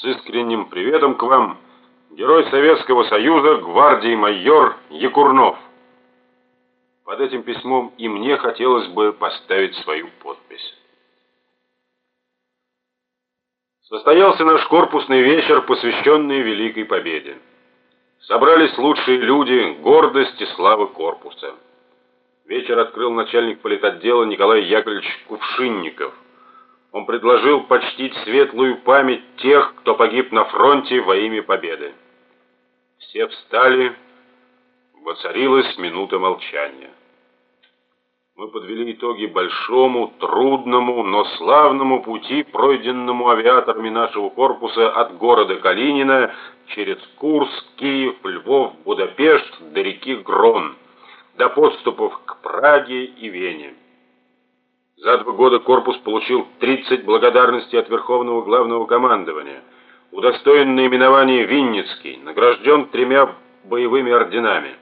С искренним приветом к вам, герой Советского Союза, гвардии майор Якурнов. Под этим письмом и мне хотелось бы поставить свою подпись. Состоялся наш корпусный вечер, посвященный Великой Победе. Собрались лучшие люди, гордость и слава корпуса. Вечер открыл начальник политотдела Николай Яковлевич Кувшинников. Он предложил почтить светлую память тех, кто погиб на фронте во имя победы. Все встали, воцарилась минута молчания. Мы подвели итоги большому, трудному, но славному пути, пройденному авиаторами нашего корпуса от города Калинина через Курск, Киев, Львов, Будапешт до реки Грон, до подступов к Праге и Вене. За два года корпус получил 30 благодарностей от Верховного Главного Командования, удостоен наименования Винницкий, награжден тремя боевыми орденами.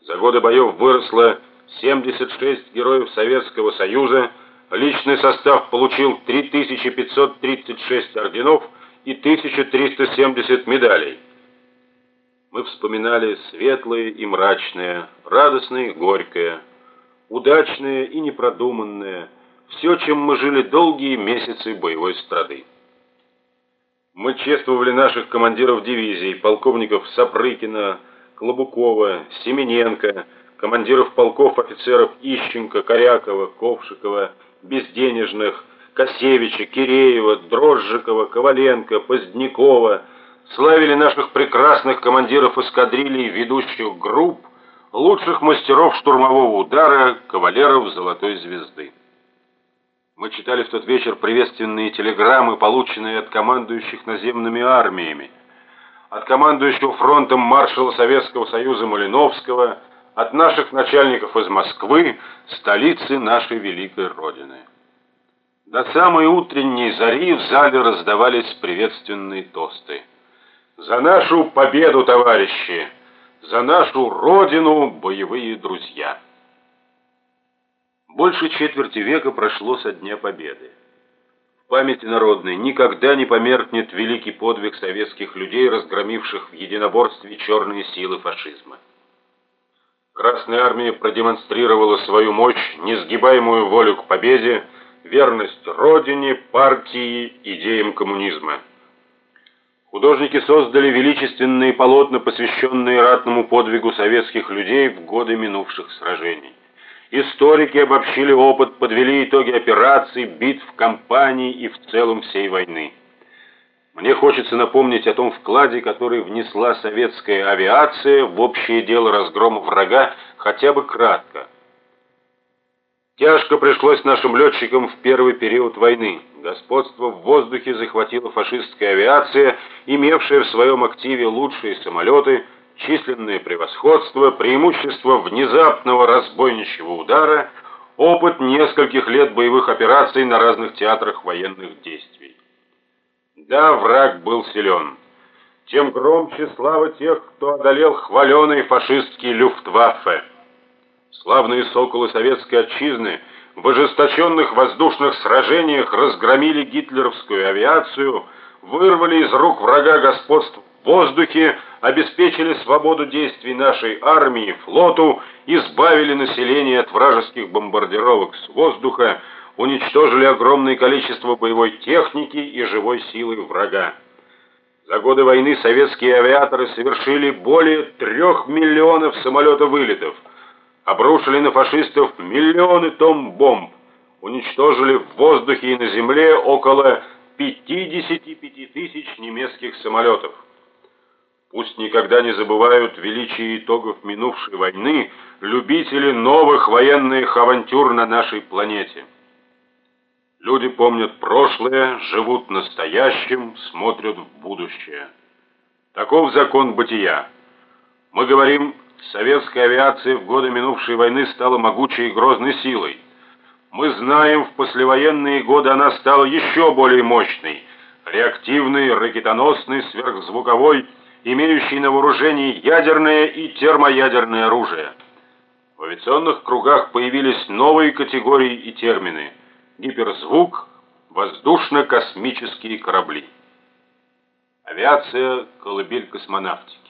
За годы боев выросло 76 героев Советского Союза, личный состав получил 3536 орденов и 1370 медалей. Мы вспоминали светлое и мрачное, радостное и горькое, удачное и непродуманное, все, чем мы жили долгие месяцы боевой страды. Мы чествовали наших командиров дивизий, полковников Сапрыкина, Клобукова, Семененко, командиров полков офицеров Ищенко, Корякова, Ковшикова, Безденежных, Косевича, Киреева, Дрожжикова, Коваленко, Позднякова, славили наших прекрасных командиров эскадрилий, ведущих групп, лучших мастеров штурмового удара, кавалеров Золотой Звезды. Мы читали в тот вечер приветственные телеграммы, полученные от командующих наземными армиями, от командующего фронтом маршала Советского Союза Малиновского, от наших начальников из Москвы, столицы нашей великой Родины. До самой утренней зари в зале раздавались приветственные тосты. «За нашу победу, товарищи! За нашу Родину, боевые друзья!» Больше четверти века прошло со Дня Победы. В памяти народной никогда не померкнет великий подвиг советских людей, разгромивших в единоборстве черные силы фашизма. Красная армия продемонстрировала свою мощь, несгибаемую волю к победе, верность родине, партии, идеям коммунизма. Художники создали величественные полотна, посвященные ратному подвигу советских людей в годы минувших сражений. Историки обобщили опыт, подвели итоги операций, битв, кампаний и в целом всей войны. Мне хочется напомнить о том вкладе, который внесла советская авиация в общее дело разгрома врага хотя бы кратко. Тяжко пришлось нашим летчикам в первый период войны. Господство в воздухе захватила фашистская авиация, имевшая в своем активе лучшие самолеты, численное превосходство, преимущество внезапного разбойничьего удара, опыт нескольких лет боевых операций на разных театрах военных действий. Да, враг был силен. Тем громче слава тех, кто одолел хваленый фашистский люфтваффе. Славные соколы советской отчизны в ожесточенных воздушных сражениях разгромили гитлеровскую авиацию, вырвали из рук врага господство в воздухе, обеспечили свободу действий нашей армии и флоту, избавили население от вражеских бомбардировок с воздуха, уничтожили огромное количество боевой техники и живой силы врага. За годы войны советские авиаторы совершили более трех миллионов самолетовылетов, обрушили на фашистов миллионы тонн бомб, уничтожили в воздухе и на земле около 55 тысяч немецких самолетов. Пусть никогда не забывают величие итогов минувшей войны любители новых военных авантюр на нашей планете. Люди помнят прошлое, живут настоящим, смотрят в будущее. Таков закон бытия. Мы говорим, советская авиация в годы минувшей войны стала могучей и грозной силой. Мы знаем, в послевоенные годы она стала еще более мощной, реактивной, ракетоносной, сверхзвуковой, имеющей на вооружении ядерное и термоядерное оружие. В авиационных кругах появились новые категории и термины – гиперзвук, воздушно-космические корабли. Авиация – колыбель космонавтики.